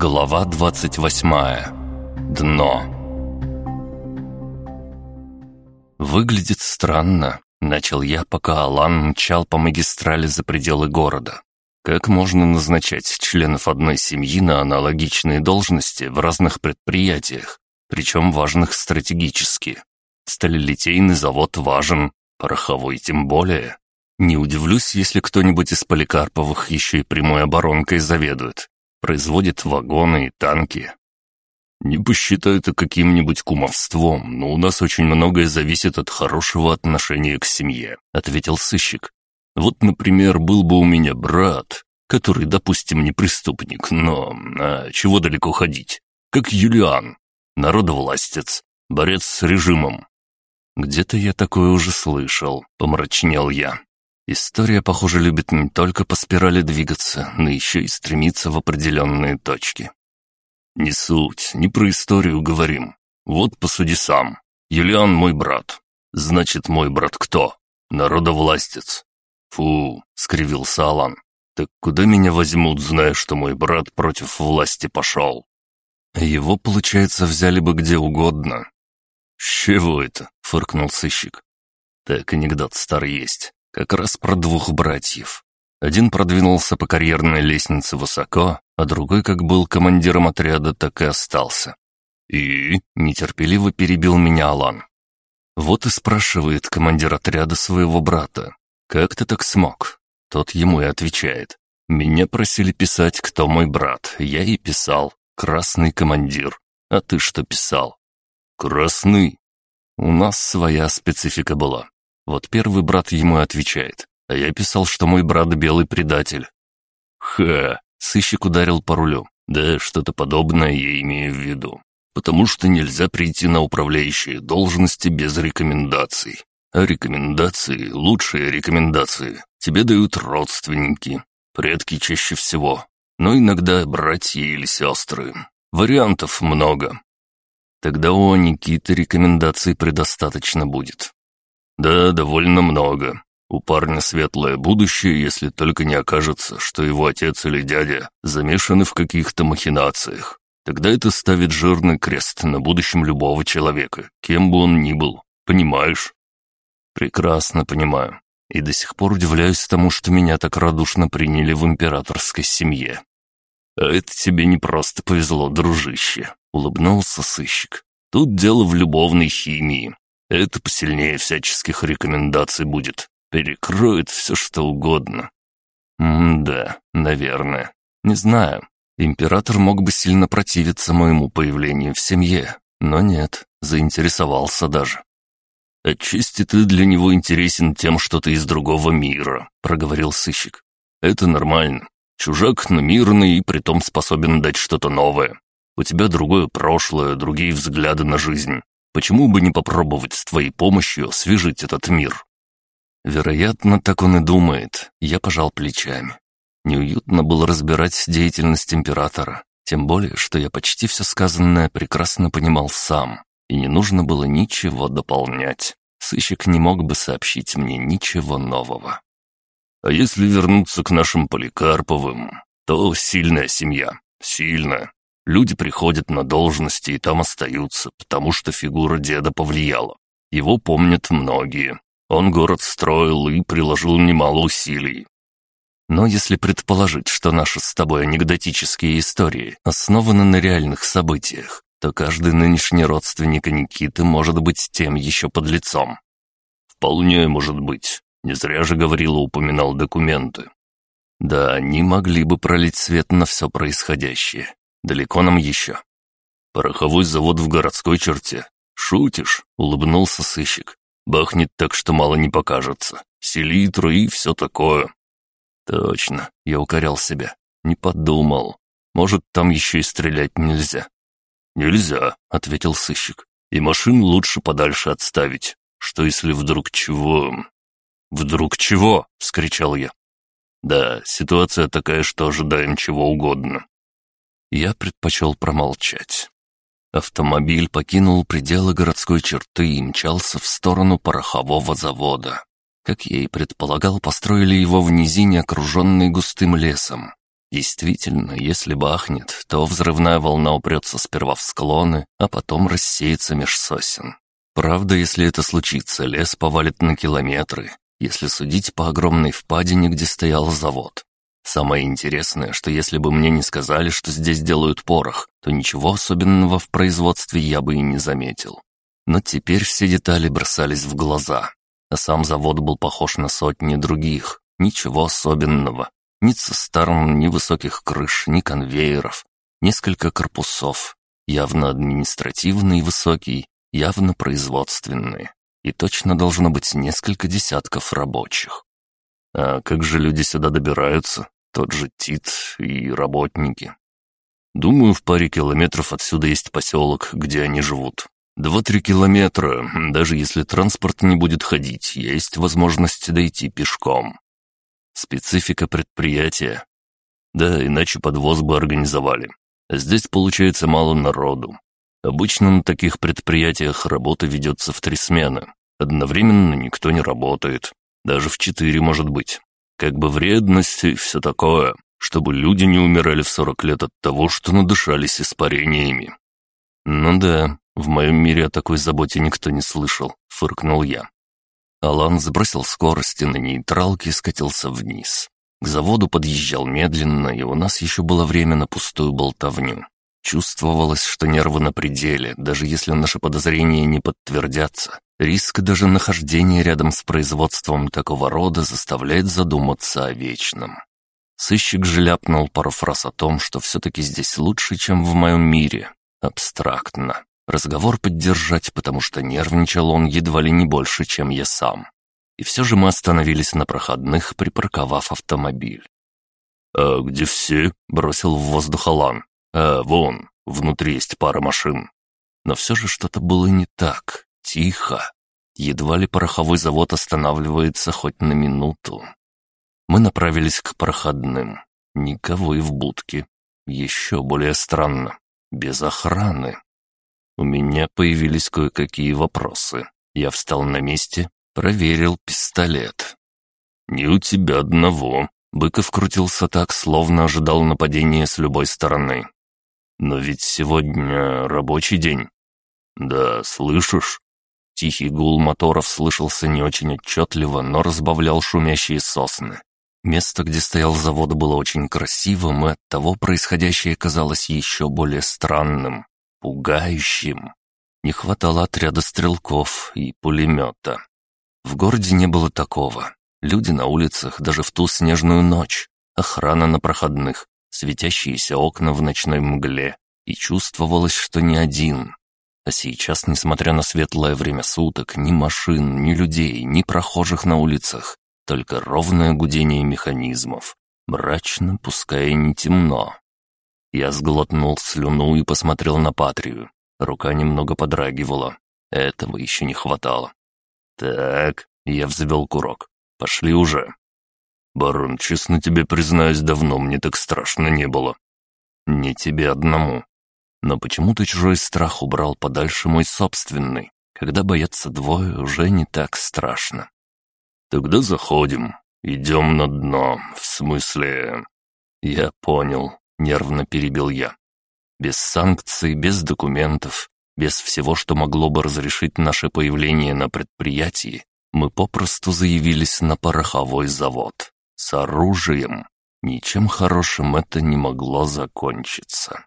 Глава 28. Дно. Выглядит странно, начал я, пока Алан мчал по магистрали за пределы города. Как можно назначать членов одной семьи на аналогичные должности в разных предприятиях, причем важных стратегически? Сталелитейный завод важен, пороховой тем более. Не удивлюсь, если кто-нибудь из Поликарповых еще и прямой оборонкой заведует. Производит вагоны и танки. Не посчитаю это каким-нибудь кумовством, но у нас очень многое зависит от хорошего отношения к семье», — ответил сыщик. «Вот, например, был бы у меня брат, который, допустим, не преступник, но... А, чего далеко ходить? Как Юлиан, народовластец, борец с режимом». «Где-то я такое уже слышал», — помрачнел я. История, похоже, любит не только по спирали двигаться, но еще и стремиться в определенные точки. «Не суть, не про историю говорим. Вот посуди сам. Юлиан мой брат. Значит, мой брат кто? Народовластец. Фу, скривился Алан. Так куда меня возьмут, зная, что мой брат против власти пошел? Его, получается, взяли бы где угодно. «С чего это?» — фыркнул сыщик. «Так анекдот старый есть. Как раз про двух братьев. Один продвинулся по карьерной лестнице высоко, а другой, как был командиром отряда, так и остался. «И?» — нетерпеливо перебил меня Алан. Вот и спрашивает командир отряда своего брата. «Как ты так смог?» Тот ему и отвечает. «Меня просили писать, кто мой брат. Я и писал. Красный командир. А ты что писал?» «Красный». У нас своя специфика была. Вот первый брат ему отвечает, а я писал, что мой брат белый предатель. Ха, сыщик ударил по рулю. Да, что-то подобное я имею в виду. Потому что нельзя прийти на управляющие должности без рекомендаций. А рекомендации, лучшие рекомендации, тебе дают родственники, предки чаще всего, но иногда братья или сестры. Вариантов много. Тогда у Никиты рекомендаций предостаточно будет. «Да, довольно много. У парня светлое будущее, если только не окажется, что его отец или дядя замешаны в каких-то махинациях. Тогда это ставит жирный крест на будущем любого человека, кем бы он ни был. Понимаешь?» «Прекрасно понимаю. И до сих пор удивляюсь тому, что меня так радушно приняли в императорской семье». «А это тебе не просто повезло, дружище», — улыбнулся сыщик. «Тут дело в любовной химии. Это посильнее всяческих рекомендаций будет. Перекроет все, что угодно. М-да, наверное. Не знаю. Император мог бы сильно противиться моему появлению в семье, но нет, заинтересовался даже. «Отчасти ты для него интересен тем, что ты из другого мира», — проговорил сыщик. «Это нормально. Чужак, но мирный и притом способен дать что-то новое. У тебя другое прошлое, другие взгляды на жизнь. Почему бы не попробовать с твоей помощью освежить этот мир?» Вероятно, так он и думает. Я пожал плечами. Неуютно было разбирать деятельность императора, тем более, что я почти все сказанное прекрасно понимал сам, и не нужно было ничего дополнять. Сыщик не мог бы сообщить мне ничего нового. А если вернуться к нашим Поликарповым, то сильная семья, сильная. Люди приходят на должности и там остаются, потому что фигура деда повлияла. Его помнят многие. Он город строил и приложил немало усилий. Но если предположить, что наши с тобой анекдотические истории основаны на реальных событиях, то каждый нынешний родственник Никиты может быть тем еще под лицом. Вполне может быть. Не зря же говорил и упоминал документы. Да, они могли бы пролить свет на все происходящее. Далеко нам еще?» «Пороховой завод в городской черте. Шутишь?» — улыбнулся сыщик. «Бахнет так, что мало не покажется. Селитру и все такое». «Точно», — я укорял себя. «Не подумал. Может, там еще и стрелять нельзя». «Нельзя», — ответил сыщик. «И машин лучше подальше отставить. Что если вдруг чего...» «Вдруг чего?» — вскричал я. «Да, ситуация такая, что ожидаем чего угодно я предпочел промолчать. Автомобиль покинул пределы городской черты и мчался в сторону порохового завода. Как я и предполагал, построили его в низине, окруженной густым лесом. Действительно, если бахнет, то взрывная волна упрется сперва в склоны, а потом рассеется меж сосен. Правда, если это случится, лес повалит на километры, если судить по огромной впадине, где стоял завод. Самое интересное, что если бы мне не сказали, что здесь делают порох, то ничего особенного в производстве я бы и не заметил. Но теперь все детали бросались в глаза, а сам завод был похож на сотни других. Ничего особенного. Ни цистерн, ни высоких крыш, ни конвейеров. Несколько корпусов. Явно административный и высокий, явно производственный. И точно должно быть несколько десятков рабочих. А как же люди сюда добираются? Тот же Тит и работники. Думаю, в паре километров отсюда есть поселок, где они живут. Два-три километра, даже если транспорт не будет ходить, есть возможность дойти пешком. Специфика предприятия. Да, иначе подвоз бы организовали. А здесь получается мало народу. Обычно на таких предприятиях работа ведется в три смены. Одновременно никто не работает. Даже в четыре, может быть. Как бы вредность и все такое, чтобы люди не умирали в сорок лет от того, что надышались испарениями. Ну да, в моем мире о такой заботе никто не слышал, фыркнул я. Алан сбросил скорости на нейтралке и скатился вниз. К заводу подъезжал медленно, и у нас еще было время на пустую болтовню. Чувствовалось, что нервы на пределе, даже если наши подозрения не подтвердятся. Риск даже нахождения рядом с производством такого рода заставляет задуматься о вечном. Сыщик же ляпнул пару фраз о том, что все-таки здесь лучше, чем в моем мире. Абстрактно. Разговор поддержать, потому что нервничал он едва ли не больше, чем я сам. И все же мы остановились на проходных, припарковав автомобиль. «А где все?» — бросил в воздух Алан. «А, вон, внутри есть пара машин». Но все же что-то было не так. Тихо. Едва ли пороховой завод останавливается хоть на минуту. Мы направились к проходным. Никого и в будке. Еще более странно. Без охраны. У меня появились кое-какие вопросы. Я встал на месте, проверил пистолет. «Не у тебя одного». Быков крутился так, словно ожидал нападения с любой стороны. «Но ведь сегодня рабочий день». «Да, слышишь?» Тихий гул моторов слышался не очень отчетливо, но разбавлял шумящие сосны. Место, где стоял завод, было очень красивым, и оттого происходящее казалось еще более странным пугающим. Не хватало отряда стрелков и пулемета. В городе не было такого. Люди на улицах даже в ту снежную ночь. Охрана на проходных, светящиеся окна в ночной мгле. И чувствовалось, что не один. А сейчас, несмотря на светлое время суток, ни машин, ни людей, ни прохожих на улицах, только ровное гудение механизмов. Мрачно, пускай и не темно. Я сглотнул слюну и посмотрел на Патрию. Рука немного подрагивала. Этого еще не хватало. «Так», — я взвел курок. «Пошли уже». «Барон, честно тебе признаюсь, давно мне так страшно не было». «Не тебе одному. Но почему-то чужой страх убрал подальше мой собственный. Когда боятся двое, уже не так страшно». «Тогда заходим. Идем на дно. В смысле...» «Я понял. Нервно перебил я. Без санкций, без документов, без всего, что могло бы разрешить наше появление на предприятии, мы попросту заявились на пороховой завод. С оружием. Ничем хорошим это не могло закончиться.